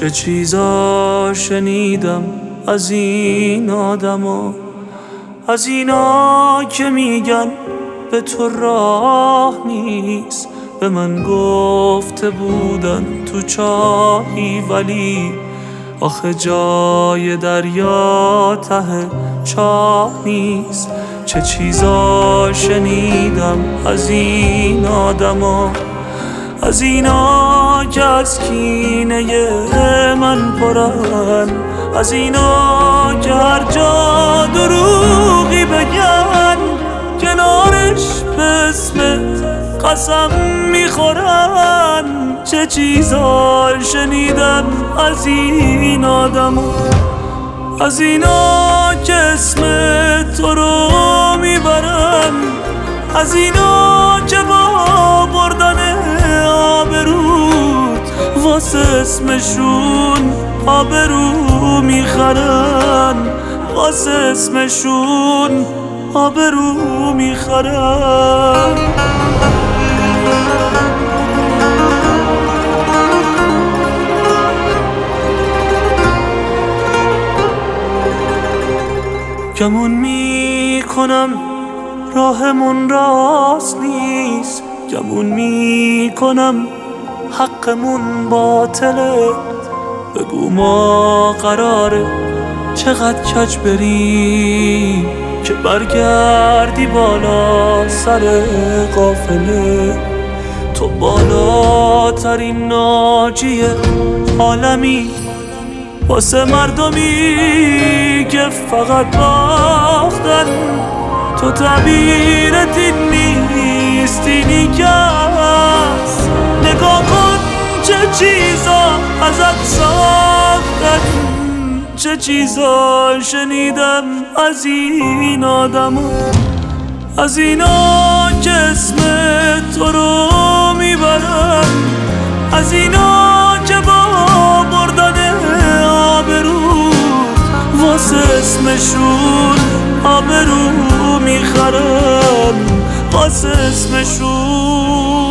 چه چیزا شنیدم از این آدما؟ از اینا که میگن به تو راه نیست به من گفته بودن تو چاهی ولی آخه جای دریا ته چاه نیست. چه چیزا شنیدم از این آدما؟ از اینا که از کینه من پرن از اینا که هر جا دروغی بگن کنارش به اسمت قسم می‌خورن. چه چیزا شنیدم از این آدم از اینا که اسم تو رو می‌برن. از اینا واسه اسمشون آبرو می‌خرن. واسه اسمشون آبرو می‌خرن. گمون می‌کنم راهمون راست نیست. گمون می‌کنم حقمون باطله. بگو ما قراره چقدر کج بریم که برگردی بالا سر قافله. تو بالاترین ناجی عالمی واسه مردمی که فقط باختن. تو تعبیرت این نیست چه چیزا ازت ساختن چه چیزا شنیدم از این آدمو از اینا که اسم تو رو می‌برن از اینا که با بردن آبرو واسه اسمشون آبرو می‌خرن واسه اسمشون